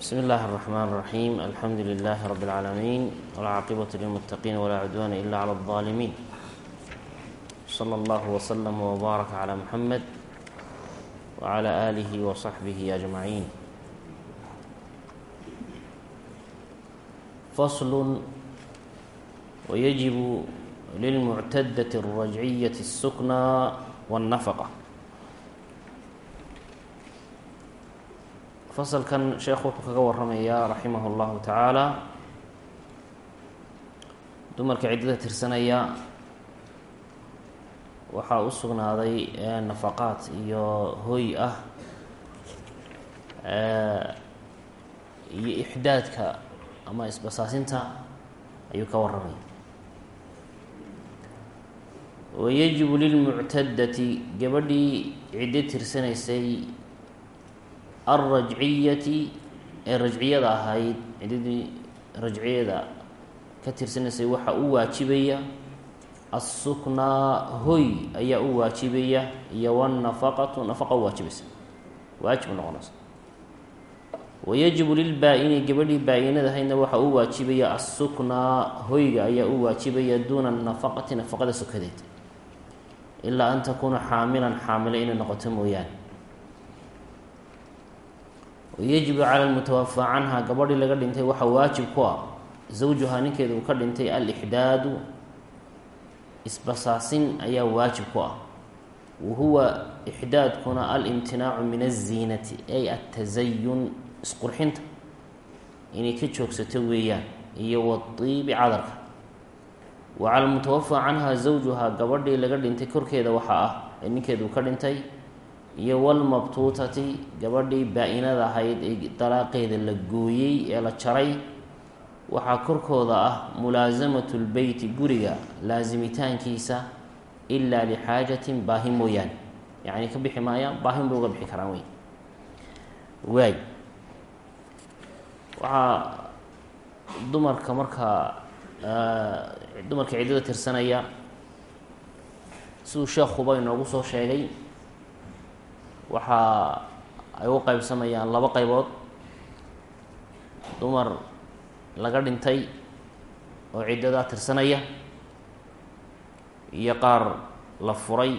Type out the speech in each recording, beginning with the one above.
بsم الlh الرحmن الرحيم الحمdu لله رب العاalمين والعاaqبة للمتقين ولا عدوان إلا على الظالمين صلى الله وسلم وbارك على محمد وعلى آله وصحبه أجمعين فصل ويجب للمعتدة الرجعية السكنى والنفقة fasalkan sheekhu wuxuu kaga waramayaa raximah اllahu tacaala dumarka ciddada tirsanaya waxaa u sugnaaday nafaqaad iyo hoy ah iyo ixdaadka ama isbasaasinta ayuu ka waramaya wayajibu lilmuctadati gabadhii ciddo tirsanaysay alrajciyati ee rajciyada ahayd ciddadii rajciyada ka tirsanaysay waxaa u waajibaya assuknaa hoy ayaa u waajibaya iyo wannafaqatu nafaqa u waajibaysa waajib noqonaysa wayajibu lilbaa-ini gabadhii baa-inada ahaydna waxaa u waajibaya assuknaa hoyga ayaa u waajibaya duuna nafaqati nafaqada sokadeed ilaa an takuuna xaamilan xaamilo inay noqoto mooyaane wayajibu cala lmutawafaa canha gabadhii laga dhintay waxaa waajib ku ah zawjuhaa ninkeeda uu ka dhintay alixdaadu isbasaasin ayaa waajib ku ah wa huwa ixdaadkuna alimtinaacu min aziinati ay atazayun isqurxinta inay ka joogsato weeyaan iyo wadiibi cadarka wa cala lmutawafaa canha zawjuhaa gabadhii laga dhintay korkeeda waxaa ah ee ninkeeda uu ka dhintay iyo walmabtuutati gabadhii baa-inada ahayd ee dalaaqeeda la gooyey ee la jaray waxaa korkooda ah mulaasamatu lbeyti guriga laasimitaankiisa ilaa lixaajatin baahi mooyaane. Yacni ka bixi maayaan baahin bay uga bixi karaan wey. Waay. Waxaa dumarka markaa dumarka ciddada tirsanaya siduu sheekhuba inoogu soo sheegay waxaa ay u qeybsamayaan laba qaybood. Dumar laga dhintay oo ciddadaa tirsanaya. Iyo qaar la furay.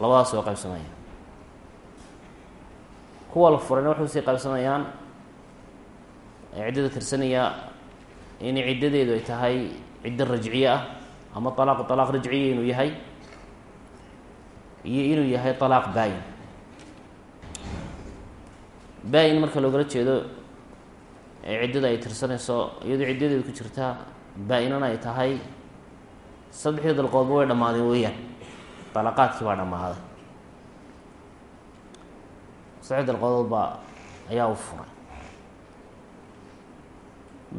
Labadaas oo qaybsamaya kuwa la furayna waxay u sii qaybsamayaan ee ciddada tirsanaya inay ciddadeedu ay tahay ciddo rajciye ah ama alaaq alaaq rajciya inuu yahay iyo inuu yahay alaaq baa-in baa-in marka loogala jeedo ee ciddada ay tirsanayso iyadoo ciddadeedu ku jirta baa-inana ay tahay saddexdii dalqoodba way dhammaadeen weeyaan. Dalaqaadkii baa dhammaaday. Saddexdii dalqoodoodba ayaa u furay.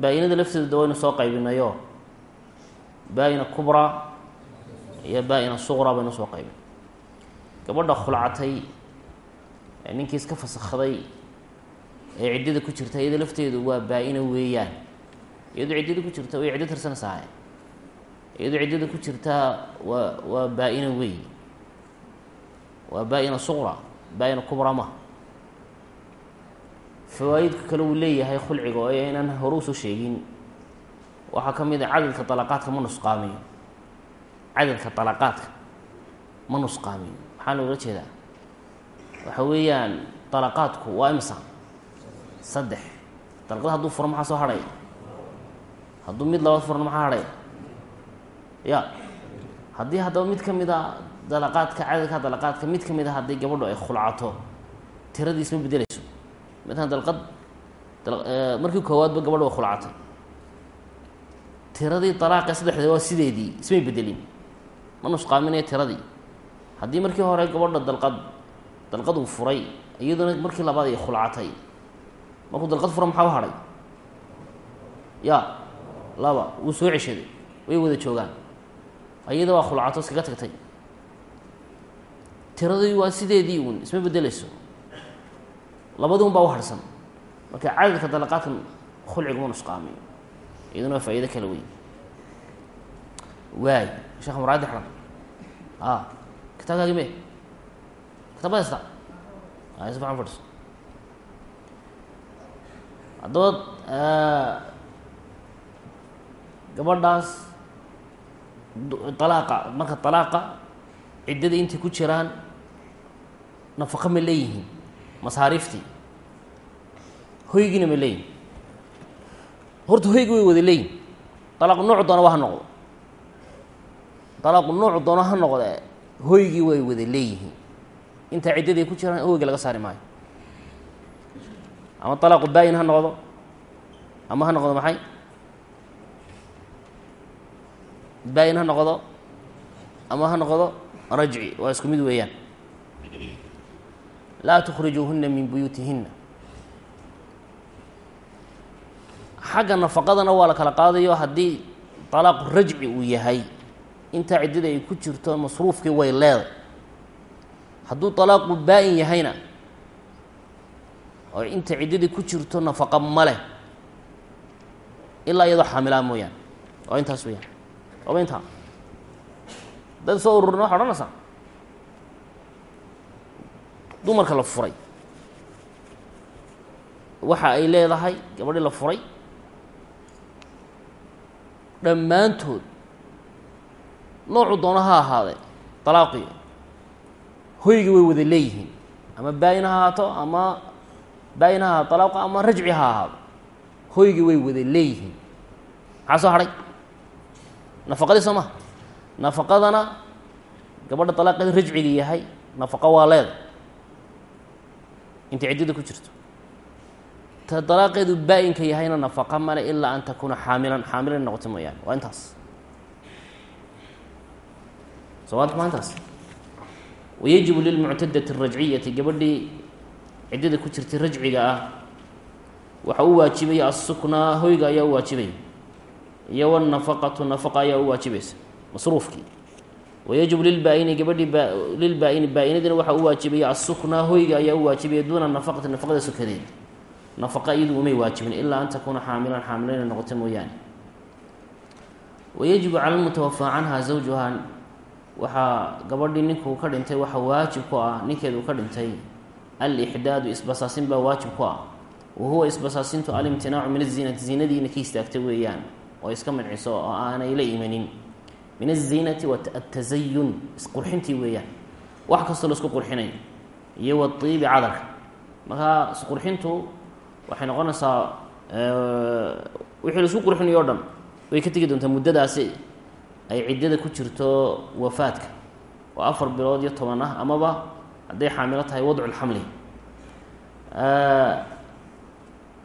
Baa-inada lafteeda waynu soo qaybinayo baa-ina kubra iyo baa-ina suqra baynu soo qaybin gabadha khulcatay ee ninkii iska fasakday ee ciddada ku jirta iyada lafteedu waa baa-ina weeyaan. Iyadoo ciddada ku jirta way ciddo tirsanaysahay iyadoo ciddada ku jirtaa waa waa baa-ina wey waa baa-ina suqra baa-ina kubra fawaa-idka kale uu leeyahay khulciga oo aynan hore u soo sheegin waxaa ka mid a cadadka dalaqaadka ma nusqaamiyo. Cadadka dalaqaadka ma nusqaamiyo maxaa loogala jeedaa? Waxa weeyaan dalaqaadku waa imisa saddex. Dalqad hadduu furo maxaa soo hadhay? Hadduu mid labaad furno maxaa hadhay? Ya. Haddii haddaba mid ka mid a dalaqaadka cadadka dalaqaadka mid ka mid a haddii gabadho ay khulcato tiradiis ma bedeleyso matalan dalqad markii koowaadba gabadho way khulcatay tiradii dalaaqee saddexdeed waa sideedii ismay bedelin ma nusqaaminaya tiradii haddii markii hore gabadha dalqad dalqad uu furay iyaduna markii labaad ay khulcatay. Markuu dalqad fura maxaa u hadhay ya laba wuu soo ceshaday. Way wada joogaan. Iyada waa khulcato iskaga tagtay. Tiradii waa sideedii uun isma bedeleyso labadii un baa u harhsan marka cadadka dalaqaadkan khulciguma nusqaamiyo. Iyaduna waa faa-iido kale wey waay sheekh muraadi xaran a kitaabkaagi me kitaabada hasta si fiican fadhiso haddaba gabadhaas alaaqa marka alaaqa ciddadii intay ku jiraan nafaqo ma leeyihiin masaariiftii hoygiina ma leeyihiin horta hoygi way wada leeyihiin alaaqu noocu doona waa ha noqdo alaaqu noocu doona ha noqde hoygii way wada leeyihiin. Intaa ciddadii ku jiraan hoyga laga saari maayo. Ama alaaqu baayin ha noqdo? Ama ha noqdo maxay? Baayin ha noqdo? Ama ha noqdo? Rajci waa isku mid weeyaan. Laa tukhrijuuhuna min buyuutihina xagga nafaqadana waa la kala qaadayo haddii talaaqu rajci uu yahay intaa ciddada ay ku jirto masruufkii way leeday. Hadduu talaaqu baa-in yahayna oo inta ciddadii ku jirto nafaqa ma leh ilaa iyadoo xaamilaa mooyaane. Waa intaas weyaan waaba intaa. Dad soo ururina waxa odhanaysaa dumarka la furay. Waxa ay leedahay gabadhii la furay dhammaantood noocu doono ha ahaadee dalaaqii hoygii way wada leeyihiin. Ama baa-in ha ahaato ama baa-in ha ahaato dalaaqo ama rajci ha ahaado. Hoygii way wada leeyihiin. Maxaa soo hadhay nafaqadii soo maha nafaqadana gabadha dalaaqeeda rajciga yahay nafaqa waa leeda intay ciddada ku jirto. Ta dalaaqeedu baa-inka yahayna nafaqa male ilaa an takuuna xaamilan. Xaamilan noqoto mooyaane. Waa intaas somaad maa intaas wayajibu lilmuctadati arajciyati gabadhii ciddada ku jirtay rajciga ah waxa u waajibaya assuknaa hoyga ayaa u waajibaya iyo wannafaqatu nafaqa ayaa u waajibaysa masruufkii wayajibu lilbaa-ini gabadhii ba lilbaa-ini waxaa u waajibaya assuknaa hoyga ayaa u waajibaya duuna nafaqati nafaqada sokadeed nafaqa iyadu umay waajibin ilaa an takuuna xaamilan xaamilayna noqoto mooyaane wayajibu cala lmutawafaa canha zawjuha waxaa gabadhii ninkuu ka dhintay waxaa waajib ku ah ninkeedu ka dhintay alixdaadu isbasaasin baa waajib ku ah. Wa huwa isbasaasintu alimtinaacu min aziinati ziinadiina ka istaagta weeyaan oo iska manciso oo aanay la imanin. Min aziinati atazayun isqurxintii weeyaan. Wax kastoo la isku qurxinay iyo waiibi cadarka. Markaa isqurxintu waxay noqonaysaa wixii la isku qurxinayo o dhan way ka tegi doontaa muddadaasi ay ciddada ku jirto wafaadka. Oo afar bilood iyo toban ah amaba hadday xaamilo tahay wadculxamli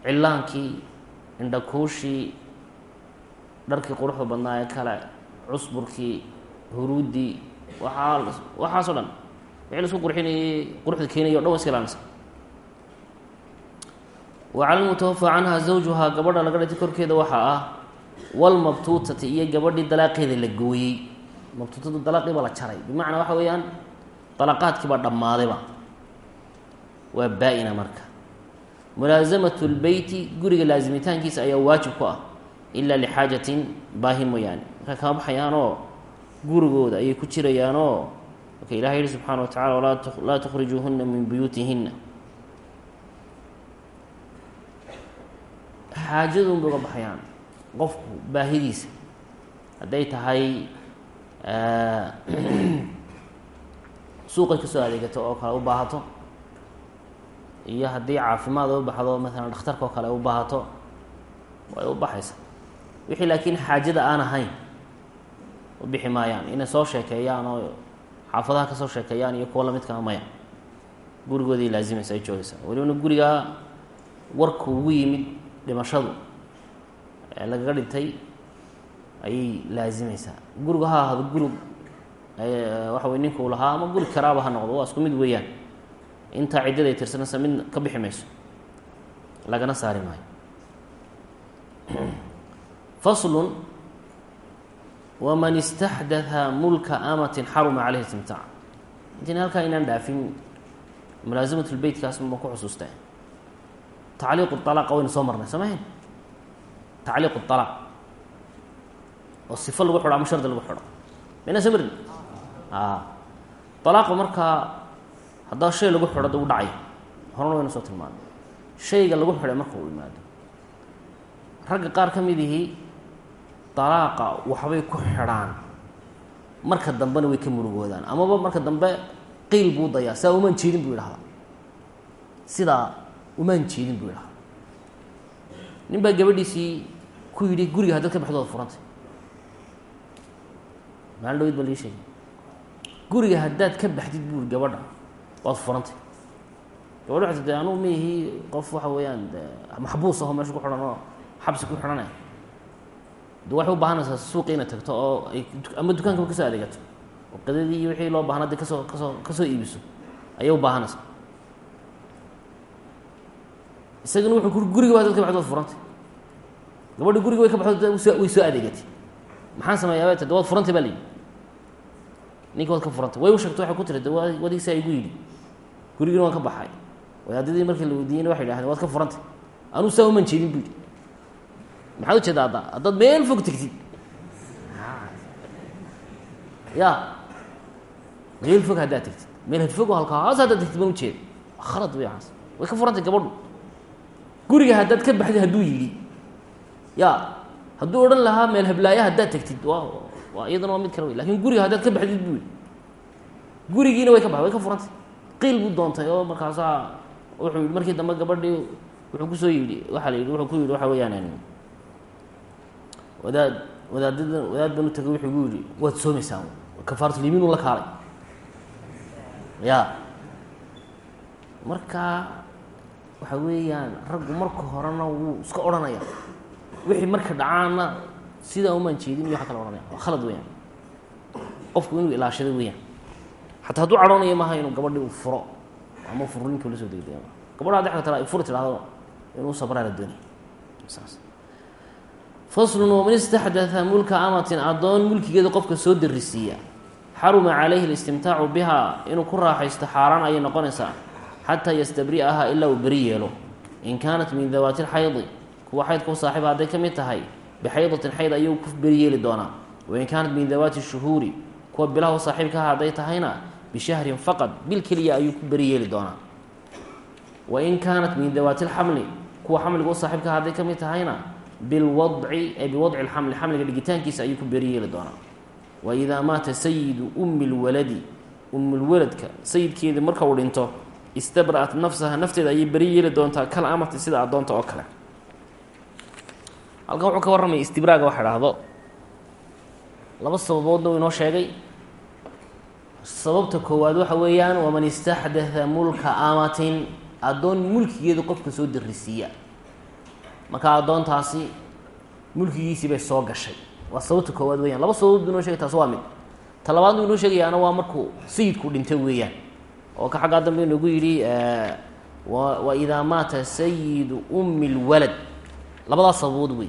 cilaankii indhakuushii dharkii quruxda badnaa ee kale cusburkii huruuddii waaa waxaasoo dhan wixii la isku qurxinayay quruxda keenaya o dhan wa iska ilaalinaysa. Wa cala lmutawafaa canha zawjuhaa gabadha laga dhintay korkeeda waxaa ah walmabtuutati iyo gabadhii dalaaqeeda la gooyey. Mabtuutadu dalaaqii baa la jaray. Bimacnaa waxa weeyaan dalaqaadkii baa dhammaadayba waa baa-ina marka. Mulaasamatu lbeyti guriga laasimitaankiisa ayaa waajib ku ah. Ilaa lixaajatin baahin mooyaane. Markaa kama baxayaanoo gurigooda ayay ku jirayaanoo marka ilaha yihi subxaana wa tacala laa tukhrijuuhuna min buyuutihina xaajadun bay uga baxayaan qofku baahidiisa. Hadday tahay suuqay ka soo adeegato oo kale u baahato iyo haddii caafimaad u baxdo maalan dhakhtarka oo kale u baahato way u baxaysa. Wixii laakiin xaajada aan ahayn u bixi maayaan. Inay soo sheekeeyaan oo xaafadaha ka soo sheekeeyaan iyo kuwa lamidkaa maya gurigooday laazimaysa ay joogaysaa welibana gurigaa warku ugu yimid dhimashadu lagaga dhintay ayay laazimaysaa guriga ha ahado gurig waxa wey ninka lahaa ama guri karaaba ha noqdo waa isku mid weeyaan. Intaa ciddada ay tirsanaysa mid ka bixi mayso. Lagana saari maayo. Faslun waman istaxdatha mulka amatin xaruma caleyhi istimtaac. Intayn halkaa inaan dhaafin mulaasamat lbeytkaas baan ku xusuustaa tacliiqu alaqa waynu soo marnay soo mahayn tacliiqu alaq oo sifo lagu xidho ama shardi lagu xidho mayna soo marin alaaqu markaa haddaa shay lagu xidho da u dhacay horena waynu soo tilmaanay shayga lagu xidhay marka uu yimaado ragga qaar ka mid ihii dalaaqa waxbay ku xidhaan marka dambena way ka murugoodaan amaba marka dambe qiil buu dayaa sidaa umaan jeedin ku yidhi guriga haddaad ka baxdo waad furantay. Maalin dhaweyd baa lii sheegay. Guriga haddaad ka baxdid buuri gabadha waad furantay. Gabadha waxay de anugu ma ihi qof waxa weeyaan maxbuus aho meesha ku xidhan oo xabsi ku xidhanay. De waxay u baahanaysaa suuqi inaad tagto oo ay ama dukaankaba ka soo adeegato oo qadadii wixii loo baahna de ka soo ka soo ka soo iibiso. Ayay u baahanaysaa isagana wuxuu ku guriga haddaad ka baxdo waad furantay gabadhi guriga way ka baxdo way soo adeegatay maxaan sameeyaa de waad furantay baa layidhi ninka waad ka furantay way u sheegtay waxay ku tiri de wadigisaa igu yidhi. Gurigina waan ka baxay. Wadaadadii markii la weydiiyeyna waxay dhahdeen waad ka furantay. Anuu saa uman jeedin bu yidhi. Maxaad ujeeda hadda? Haddaad meel fog tegtid ya meel fog haddaad tegtid meel hadfog halkaas haddaad tegtid baan ujeeda khalad wey aas way ka furantay gabadhu. Guriga haddaad ka baxdid hadduu yidhi ya hadduu odhan lahaa meel hablaaya haddaad tegtid wa waa iyadana waa mid kale wey laakiin guriga haddaad ka baxdid buu gurigiina way ka baxday way ka furantay. Qiil buu doontay oo markaasaa wuxuu yihi markii dambe gabadhii wuxuu ku soo yidhi waxaa la yidhi wuxuu ku yidhi waxa weeyaan wadaad wadaadada wadaad baan u tagay wuxuu gu yidhi waad soomaysaa kafaaratulyimiin u la kaalay. Ya marka waxa weeyaan raggu marka horena wuu iska odhanaya wixii marka dhacaana sidaa umaan jeedin iyo waxa kala ohanaya waa khalad weyaan qofku inuu ilaashado weyaan xataa hadduu cadhoonayo maaha inuu gabadhi uu furo ama furninkii la soo degdega gabadha haddi ata furi tidhahdo inuu sabraa la doonay saas. Faslun waman istaxdatha mulka amatin addoon mulkigeeda qofka soo darisiiya xaruma calayhi listimtaacu bihaa inuu ku raaxaysto xaaraan ayay noqonaysaa. Xataa yastabri'aha ilaa uu beri yeelo. In kaanat min dawaati lxaydi kuwa xaydka u saaxiiba hadday ka mid tahay bixaydatin xayd ayuu ku beri yeeli doonaa wain kaanat min dawaati shuhuuri kuwa bilaha u saaxiibkaha hadday tahayna bishahrin faqad bil keliya ayuu ku beri doonaa. Wain kaanat min dawaati lxamli kuwa xamliga u saaxiibkaha hadday ka mid tahayna bilwadci ay biwadci lxamli xamliga dhigitaankiisa ayuu ku beri doonaa. Wa maata sayidu ummi lwaladi ummulwaladka sayidkeedii marka uu dhinto istabra'at nafsaha nafteeda ayay beri yeeli doontaa kal amati sida addoonta oo kale halkan wuxuu ka warramaya istibraaga waxa dhahdo laba sababoodna uu inoo sheegay. Sababta koowaad waxa weeyaan waman istaxdatha mulka amatin addoon mulkigeeda qofka soo darisiiya marka addoontaasi mulkigiisii bay soo gashay. Waa sababta koowaad weeyaan. Laba sababood buu inoo shegay taas waa mid. Ta labaadna inoo sheegayaana waa markuu sayidku dhintay weeyaan. Oo ka xaggaa dambe inagu yidhi wa idaa maata sayidu ummi lwalad labadaas sababood wey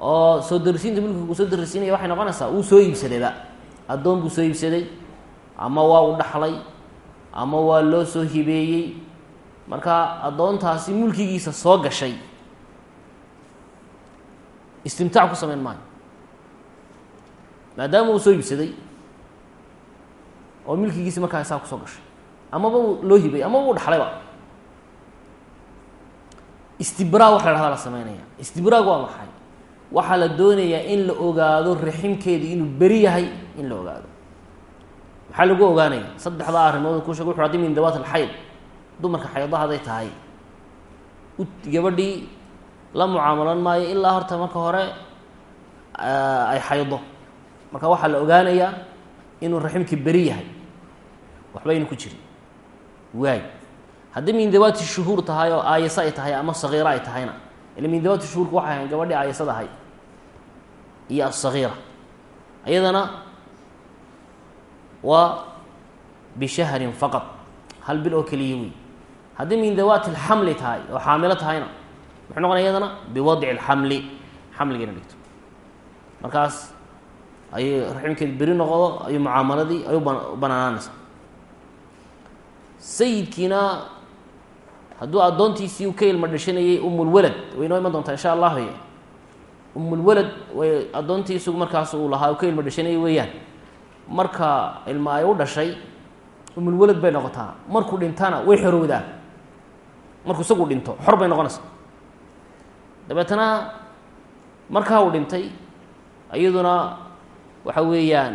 oo soo darisiinta mulkiga uu soo darisiinaya waxay noqonaysaa uu soo iibsadayba addoon buu soo iibsaday ama waa u dhaxlay ama waa loo soo hibeeyey. Marka addoontaasi mulkigiisa soo gashay istimtaac ku sameyn maayo. Maadaama uu soo iibsaday oo milkigiisi markaa isaa ku soo gashay amaba loo hibay amaba u dhaxlayba istibraa waxa la hahda la sameynaya. Istibraag waa maxay? Waxaa la doonayaa in la ogaado raximkeedu inuu beri yahay in la ogaado. Maxaa lagu ogaanaya? Saddexdaa arrimood ku sheg wuxu haddii min dawaat alxayd dumarka xaydo haday tahay gabadhii la mucaamalan maayo ilaa horta marka hore ay xaydo. Marka waxaa la ogaanayaa inuu raximkii beri yahay. Waxba aynu ku jirin. Waay haddii min dawaati shuhuur tahay oo aayase ay tahay ama sagiira ay tahayna ila min dawaati shuhuurka waxay ahayn gabadhii aayasada ahay iyo asagiira iyadana waa bishahrin faqad hal bil oo keliya wey haddii min dawaati alxamli tahay oo xaamilo tahayna muxuu noqonaya iyadana biwadci alxamli xamliga ina dhigto. Markaas ayay raximkeed beri noqdo ayuu mucaamaladii ayuu banaanaanaysa. Sayidkiina hadduu addoontiisii u ka ilma dhashanayay umulwalad way inoo iman doontaa insha allah umulwalad way addoontii isagu markaas uu lahaa u ka ilma dhashanayay weeyaan. Marka ilma ay u dhashay umulwalad bay noqotaa. Markuu dhintana way xorowdaa markuu isagu dhinto xor bay noqonaysaa. Dabeetana markaa uu dhintay iyaduna waxa weeyaan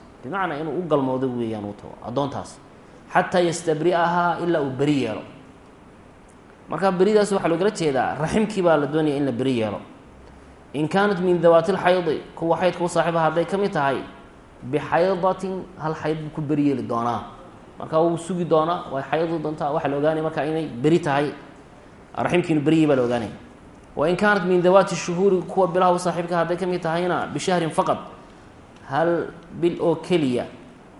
bimacnaa inuu u galmoodo weeyaan uu tago addoontaas. Xataa yastabri'ahaa ilaa uu beri yeelo. Marka beridaas waxaa loogala jeedaa raximkii baa la doonaya in la beri yeelo. In kaanat min dawaati lxaydi kuwa xaydka u saaxiibaha hadday ka mid tahay bixaydatin hal xayd buu ku beri yeeli doonaa. Marka wuu sugi doonaa way xayadu doontaa waxaa la ogaanaya marka inay beri tahay. Raximkii inu baa la ogaanaya wain kaanat min dawaati shuhuuri kuwa bilaha u saaxiibka hadday ka mid tahayna bishahrin faqad hal bil oo keliya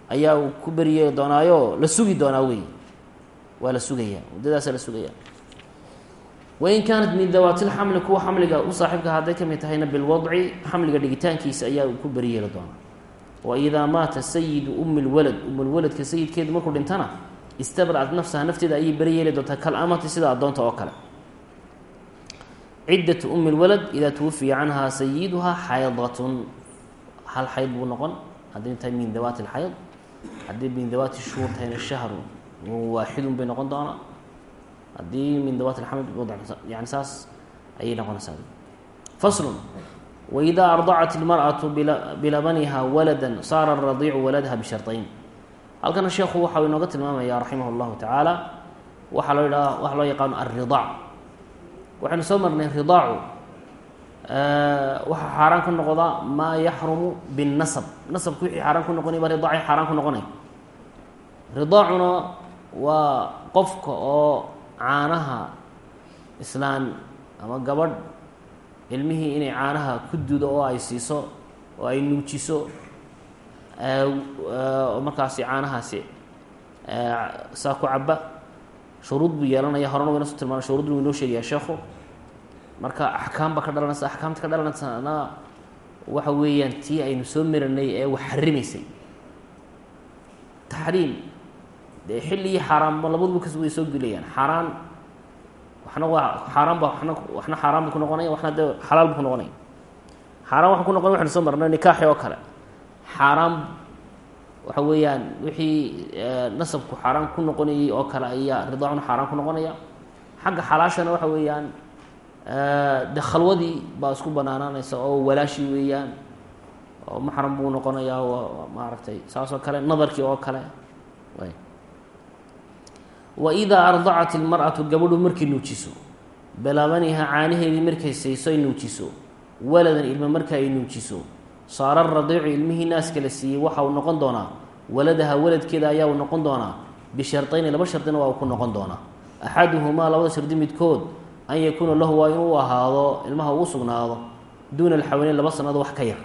ayaa uu ku beri yeeli doonaayo la sugi doonaa wey waa la sugayaa muddadaasa la sugayaa wain kaanat min dawaati lxamli kuwa xamliga u saaxiibka hadday ka mid tahayna bilwadci xamliga dhigitaankiisa ayaa uu ku beri yeeli doonaa. Wa idaa maata sayidu umi lwalad umulwaladka sayidkeedu markuu dhintana istabra'at nafsaha nafteeda ayay beri yeeli doontaa kalamati sida addoonta oo kale. Ciddatu lwalad idaa tuwafiya canhaa sayiduhaa xaydatun hal xayd buu noqon. Hadday tahay min dawaati lxayd haddii min dawaati shuhur tahayna shahru waaxidun bay noqon doonaa. Haddii min dawaati lxamd yani saas ayay noqonaysaa. Faslun waidaa ardacat ilmar'atu bilabaniha walada saara radiicu waladaha bisharطayn halkana sheekhu waxau inooga tilmaamaya raximah اllahu tacaala waxaa loo yidhaha waxa loo yaqaano alridaac waxaynu soo marnay ridaacu waxaa xaaraan ku noqda maa yaxrumu binnasab. Nasabku wixii xaaraan ku noqonay baa ridaaci xaaraan ku noqonay. Ridaacuna waa qofka oo caanaha islaan ama gabadh ilmihii inay caanaha ku dudo oo ay siiso oo ay nuujiso markaasi caanahaasi saa ku caba shuruud buu yeelanaya horena wayna soo tilmaana shuruudna wuu inoo sheegaya sheekhu marka axkaam ba ka dhalanaysa axkaamta ka dhalanaysana waxa weeyaan tii aynu soo maranay ee wax xarimaysay taxriim dee xilli iyo xaaraanba labaduba kas way soo gelayaan. Xaaraan waxna waa xaaraan ba wana waxna xaaraan bu ku noqonaya waxna dee xalaal bu ku noqonaya xaaraan waxa ku noqonaya waxanu soo marnay nikaaxi oo kale. Xaaraan waxa weeyaan wixii nasabku xaaraan ku noqonayay oo kale ayaa ridaacuna xaaraan ku noqonaya. Xagga xalaashana waxa weeyaan de khalwadii baa isku banaanaanaysa oo walaashi weeyaan oo maxram buu noqonayaa maaragtay saas oo kale nadarkii oo kale. Wa idaa ardacat ilmar'atu gabadhu markay nuujiso balabaniha caanaheedii markay sayso ay nuujiso waladan ilma marka ay nuujiso saara radiicu ilmihii naaska la siiyey waxa uu noqon doonaa waladaha waladkeeda ayaa uu noqon doonaa bishartayni laba shardina waa uu ku noqon doonaa. Axaduhumaa labada shardi midkood an yakuuna lahu waa inuu ahaado ilmaha uu sugnaado duuna alxawleyn laba sanado wax ka yar.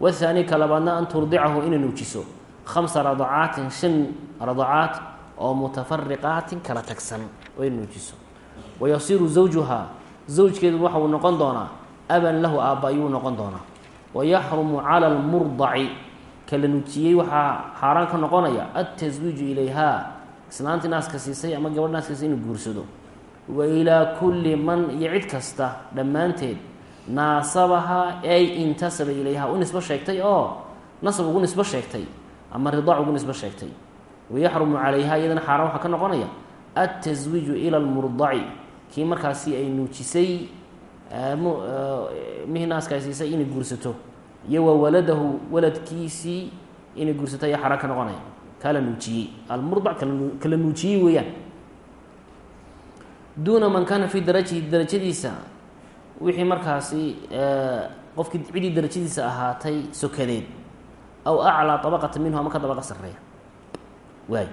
Wathaani ka labaadna an turdicahu inay nuujiso. Khamsa radacaatin shan radacaat oo mutafariqaatin kala tagsan oo inay nuujiso wayasiiru zawjuhaa zawjkeedu waxa uu noqon doonaa aban lahu aabba ayuu noqon doonaa. Wayaxrumu cala almurdaci kala nuujiyey waxaa xaaraan ka noqonaya altaswiiju ilayhaa islaantii naaska siisay ama gabadh naaska siisay inuu guursado wa ilaa kulli man iyo cid kasta dhammaanteed naasabahaa ay intasaba ilayha. U nisbo sheegtay? Oo. Nasab ugu nisbo sheegtay ama ridaac ugu nisbo sheegtay. Wayaxrumu calayha iyadana xaaraan waxaa ka noqonaya. Altaswiiju ila almurdaci. Kii markaasi ay nuujisay mihii naaska ay siisay inay guursato. Iyo wa waladahu waladkiisii inay guursato ayaa xaaraan ka noqonaya. Kala nuujiyey. Almurdac kala nuujiyey weeyaan duuna man kaana fii darajihi darajadiisa wixii markaasi qofkii cidii darajadiisa ahaatay sokadeed aw aclaa abaqata minhu ama ka dabaqa sareeya waay.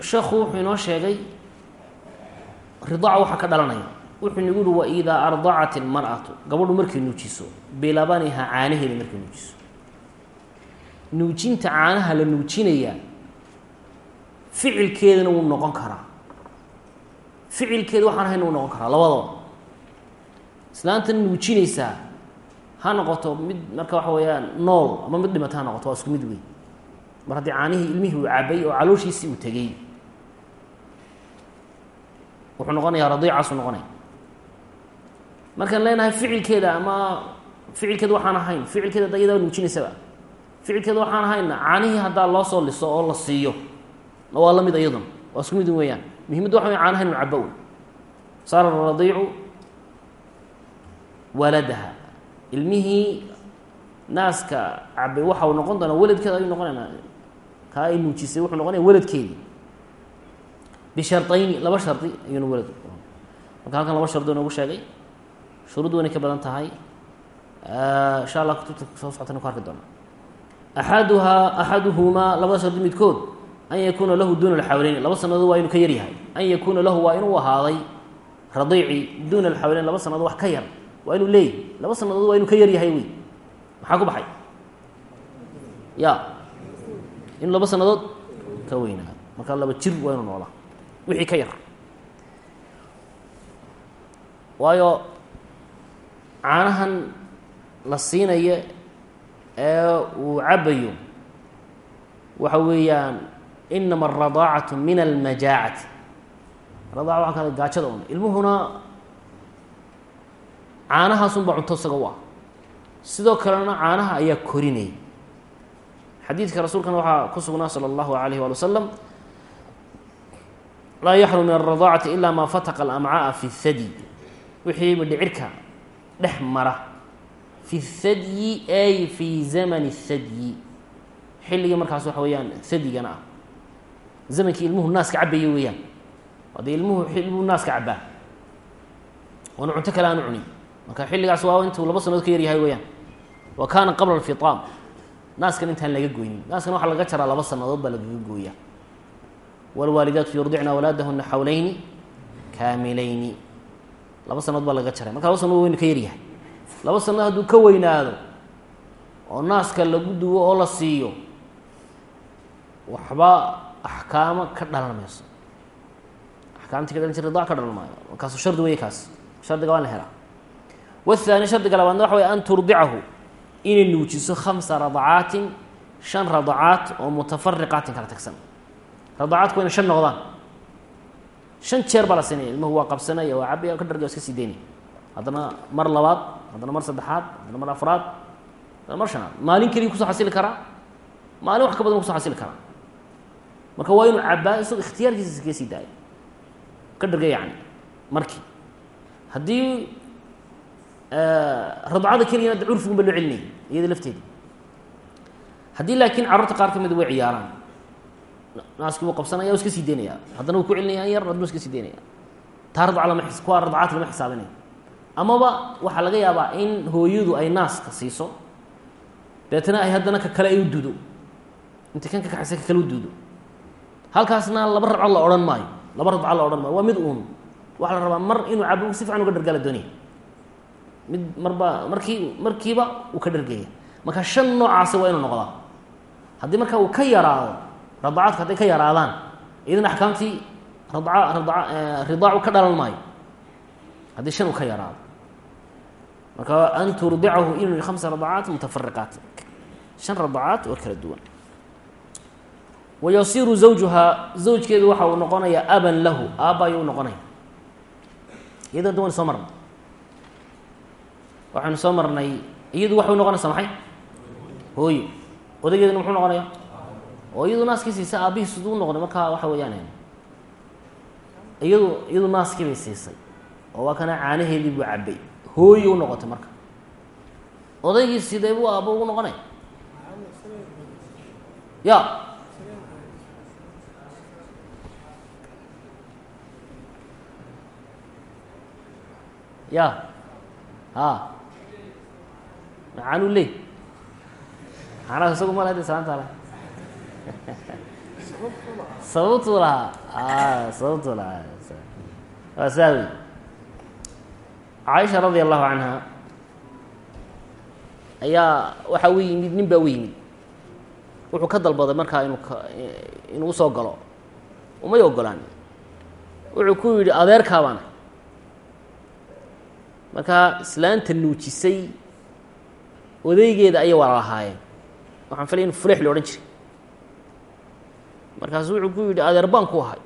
Sheekhu wuxuu inoo sheegay ridaaca waxaa ka dhalanaya. Wuxuu nagu yihi waidaa ardacat ilmar'atu gabadhu markay nuujiso bilabaniha caanaheeda markay nuujiso. Nuujinta caanaha la nuujinayaa ficilkeedana wuu noqon karaa. Ficilkeeda waxaan ahayn wuu noqon karaa labadaba islaantan nuujinaysaa ha noqoto mid marka waxa weeyaan nool ama mid dhimata ha noqoto waa isku mid wey mar haddii caanihii ilmihii uu cabay oo calooshiisii uu tegey wuxuu noqonayaa radiicaasuu noqonaya. Markaan leenahay ficilkeeda ama ficilkeeda waxaan ahayn ficilkeeda da iyadaa nuujinaysaba ficilkeeda waxaan ahayna caanihii haddaa loo soo liso oo la siiyo waa la mid iyaduna waa isku mid weeyaan. Muhimadda waxa wey caanaha inu caba wey saara radiicu waladaha. Ilmihii naaska cabay waxa uu noqon doonaa weladkeeda ayuu noqonayna kaa ay nuujisay wuxuu noqonaya weladkeedii bisharayni laba shardi ayuuna welad marka halkan laba shardi noogu sheegay shuruud waynay ka badan tahay. Insha allah kutubta soo socotana ku arki doona axaduhaa axaduhumaa labada shardi an yakuuna lahu duuna alxawleyn laba sanadood waa inuu ka yaryahay an yakuuna lahu waa inuu ahaaday radiici duuna alxawleyn laba sanadood wax ka yar waa inuu leeyahy laba sanadood waa inuu ka yaryahay wey maxaa ku baxay? Ya. Inuu laba sanadood ka weynaa markaa laba jir waa inuu noolaa. Wixii ka yar. Waayo caanahan la siinayo ee uu cabayo waxa weeyaan inama alradaacatu min almajaacati radaaca waxa ka gaajada un ilmuhuna caanahaasunbaa cunto isaga u ah sidoo kalena caanaha ayaa korinaya xadiidka rasuulkana waxaa ku sugnaa salى اllahu alayh wali wasalam laa yaxrum min alradaacati ila ma fataqa alamcaaa fi اthadi wixii midhicirka dhex mara fi اthadyi ay fi zamani اthadyi xilligii markaas waxa weeyaan hadigana ah zamankii ilmuhu naaska cabaya weeyaan. Haddii ilmuhu ilmuhu naaska cabaa oona cunto kale aanu cunin. Marka xilligaas waa intuu laba sanadood ka yaryahay weeyaan. Wa kaana qabla alfitaam. Naaskan intaan laga goynin. Naaskan waxaa laga jaraa laba sanadood baa lagaga gooyaa. Wاlwaalidaatu yurdicna awlaadahuna xawlayni kaamilayni. Laba sanadood baa laga jaray marka laba sanadood waynu ka yaryahay laba sanadood hadduu ka weynaado oo naaska lagu duwo oo la siiyo waxba axkaamo ka dhalan axkaamtii ka dhalan jir ridac ka dhalan markaasu shardi wey kaas. Shardiga waa la helaa. Wahaani shardiga labaadna waxa wey an turdicahu inay nuujiso khamsa radacaatin shan radacaat oo mutafariqaatin kala tagsan. Radacaatku ina shan noqdaan. Shan jeer baa la siinaya ilmuhu waa qabsanaya waa cabaya ka dharga waa iska sii daynaya haddana mar labaad haddana mar saddexaad haddana mar afraad mar shanaad. Maalin keliya ku soo xasili karaa. Maalin wax ka badan ku soo xasili karaa marka waa inuu cabaa isagoo ikhtiyaarkiisa iskaga sii daayo. Ka dharga yacni markii. Haddii radcada keligana de curfigun ba loo celinaya iyada lafteeda. Haddii laakiin carruurta qaar ka mida way ciyaaraan naaskii buu qabsanaya iska sii daynaya haddana wuu ku celinaya yar haddana iska sii daynaya taa radca lama kuwa radcaadka lama xisaabinayo amaba waxaa laga yaabaa in hooyadu ay naaska siiso. Deetana ay haddana ka kale ay u dudo inta kan ka kaxaysa ka kale u dudo halkaasna laba radco la odhan maayo. Laba radco la odhan maayo. Waa mid uun. Waxaa la rabaa mar inuu cabo si fiican uga dhargala doonaya mid marba markii markiiba uu ka dhargaya marka shan noocaasi waa inuu noqdaa. Haddii marka uu ka yaraado radacaadku hadday ka yaraadaan idan axkaamtii radca radca ridaacu ka dhalan maayo. Haddii shan uu ka yaraado. Marka an turdicahu inuu khamsa radacaat mutafariqaat shan radacaat oo kala duwan wayasiru zawjuhaa zawjkeedu waxa uu noqonayaa aban lahu aabba ayuu u noqonaya. Iyadoo da waynu soo marnay. Waxaynu soo marnay. Iyadu waxay noqonaysaa maxay? Hooyo. Odageeduna muxuu noqonaya? Oo iyadu naaskii siisay aabbihiis u noqday markaa waxa weeyaan iyadu iyadu naaskii bay siisay. Oo waa kana caanaheedii buu cabay hooyo u noqotay marka. Odaygii sidee buu aabbo ugu noqonaya ya ya. Ha. Macaanuu leey macanaa isagu ma lehda salaanta le sababtuu lahaa sababtuu lahaa waa saa wey caaisha ayaa waxaa u yimid nin baa u yimid wuxuu ka dalbaday markaa inuu inuu u soo galo umay ogolaan wuxuu ku yidhi adeerkaabaana markaa islaanta nuujisay odaygeeda ayay wala lahaayeen. Waxaan filaya in fulex la odhan jiray. Markaasu wuxuu ku yidhi adeer baan ku ahay.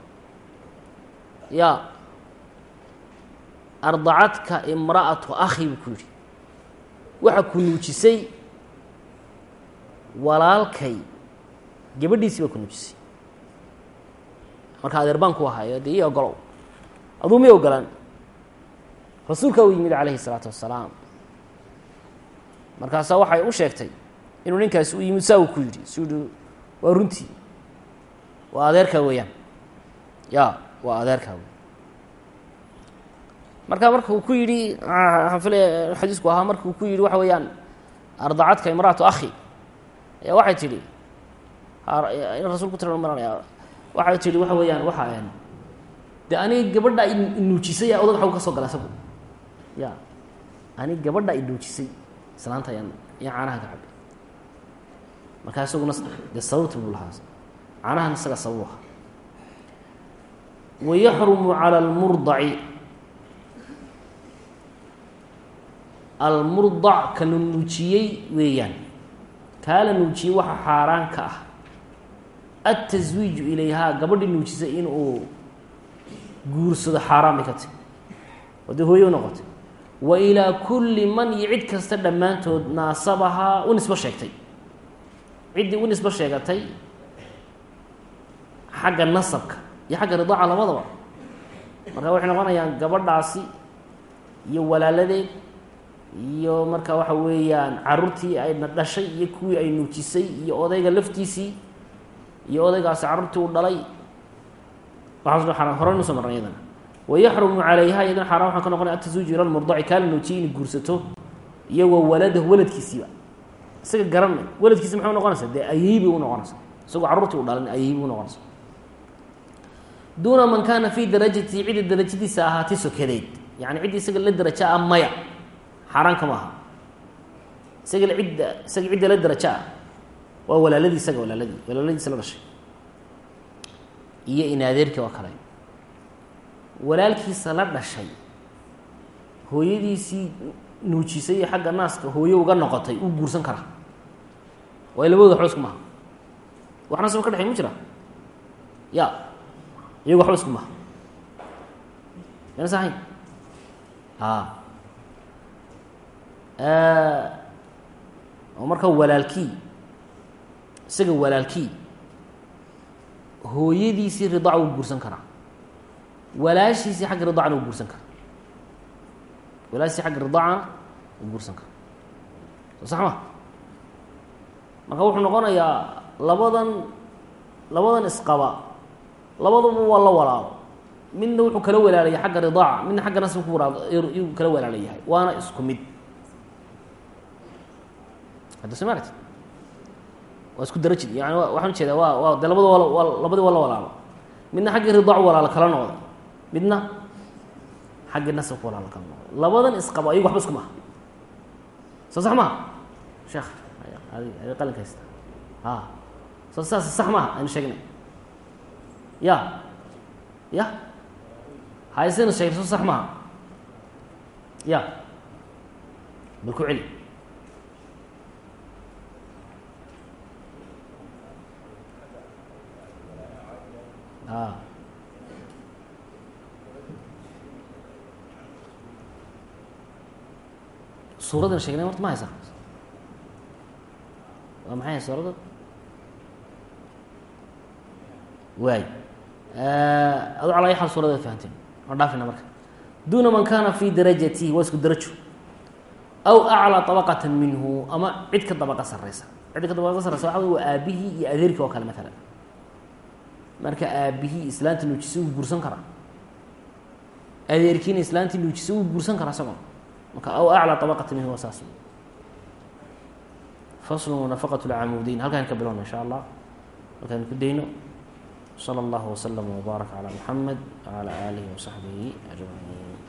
Ya ardacadka imra'atu akhi buu ku yidhi. Waxa ku nuujisay walaalkay gabadhiisii baa ku nuujisay. Marka adeer baan ku ahayo dee ogolow aduu may ogolaan rasuulkaa u yimid calayhi الsalaatu wasalaam. Markaasaa waxay u sheegtay inuu ninkaasi u yimid saa uu ku yidhi su waa runtii waa adeerkaa weeyaan. Ya waa adeerkaa wey marka marka uu ku yidhi waxaan filaya xadiisku ahaa marka uu ku yidhi waxa weeyaan ardacadka imraatu akhi. Ayaa waxay tidhi in rasul ku tira maranaya waxay tidhi waxa weeyaan waxa de aniga gabadha inuujisay yaa odag xagu ka soo gala isagu ya. Aniga gabadha inuujisay islaanta ayaan iyo caanaha ka cabay. Markaa isaguna dee sababta buu lahaa caanahan isaga sabab aha wayaxrumu calى اlmurdaci almurdac ka la nuujiyey weeyaan. Kaa la nuujiyey waxa xaaraan ka ah. Ataswiiju ilayhaa gabadhii nuujisay in uu guursado xaaraan bay ka tahy oo dee hooye u noqotay wa ilaa kulli man iyo cid kasta dhammaantood naasabahaa u nisbo sheegtay. Ciddii u nisbo sheegatay xagga nasabka iyo xagga ridaaca labadaba. Marka waxay noqonayaan gabadhaasi iyo walaaladeed iyo marka waxa weeyaan caruurtii ayna dhashay iyo kuwii ay nuujisay iyo odayga laftiisii iyo odaygaasi carruurtii u dhalay. Waxaas horan u soo marnay iyadana wayaxrumu calayha iyadana xaaraan waxaa ka noqonaya atasuuju ila lmurdaci kaa la nuujiyay inay guursato iyagoo waladahu waladkiisiiba isaga garanay waladkiisi maxay unoqonaysaa dee ayeybi u noqonaysa isagoo carruurtii u dhalan ayeybi u noqonaysa duuna man kaana fii darajatii cidda darajadiisa ahaatay sokadeed yani ciddii isaga la darajo ah maya xaaraan kama aha isaga cidda isaga cidda la darajo ah waa walaaladii isaga walaaladii walaaladiisa la dhashay iyo inaadeerkii oo kale walaalkiisa la dhashay hooyadiisii nuujisay xagga naaska hooye uga noqotay uu guursan karaa waayo labadooda waxba isku maha wax nasaba ka dhexey ma jira? Ya iyago waxba isku maha mayna sahayn a oo marka walaalkii isaga walaalkii hooyadiisii ridaaca wuu guursan karaa walaashiisii xagga ridaacana wuu guursan karaa. Walaashiisii xagga ridaacana wuu guursan karaa. Soo sax ma? Marka wuxuu noqonayaa labadan labadan isqaba labaduba waa la walaalo midna wuxuu kala walaalaya xagga ridaaca midna xagga nasbi ku walaal yuu kala walaalayahay waana isku mid. Hadda soo waa isku darajid yani waxaan u jeedaa waa waa de labada waa labadii waa la walaalo midna xaggii ridaac walaalo kala noqday midna xaggii nasabka walaalo kala noqday labadan isqabo ayagu waxba isku maha soo sax maha sheekh adi qalinka haysta. A soo saas sax maha aynu sheegnay. Ya. Ya. Haysaynu sheegnay soo sax maha ya. Bal ku celi. A suuradan sheegnay horta ma haysaa waa maxay hay suuradda waay adu calaa ay xal suurada fahanteen waan dhaafina marka duuna man kana fi darajatihi waa isku darajo aw aclى طabaqata minhu ama cid ka dabaqa sareysa cid ka dabaqa sareysa waxa wey waa aabihii iyo adeerkii oo kale maalan marka aabihii islaanta nuujisa wuu guursan karaa adeerkiina islaantii nuujisa wuu guursan karaa isagoo marka aw aclى طabaqata minhu waa saas faslu nafaqat اlcamuudiin halkaan ka bilowna insha allah halkaan ku dayno slى اllah wslm wbaarak calى muxamed wعalى alihi وsaxbihi ajmaciin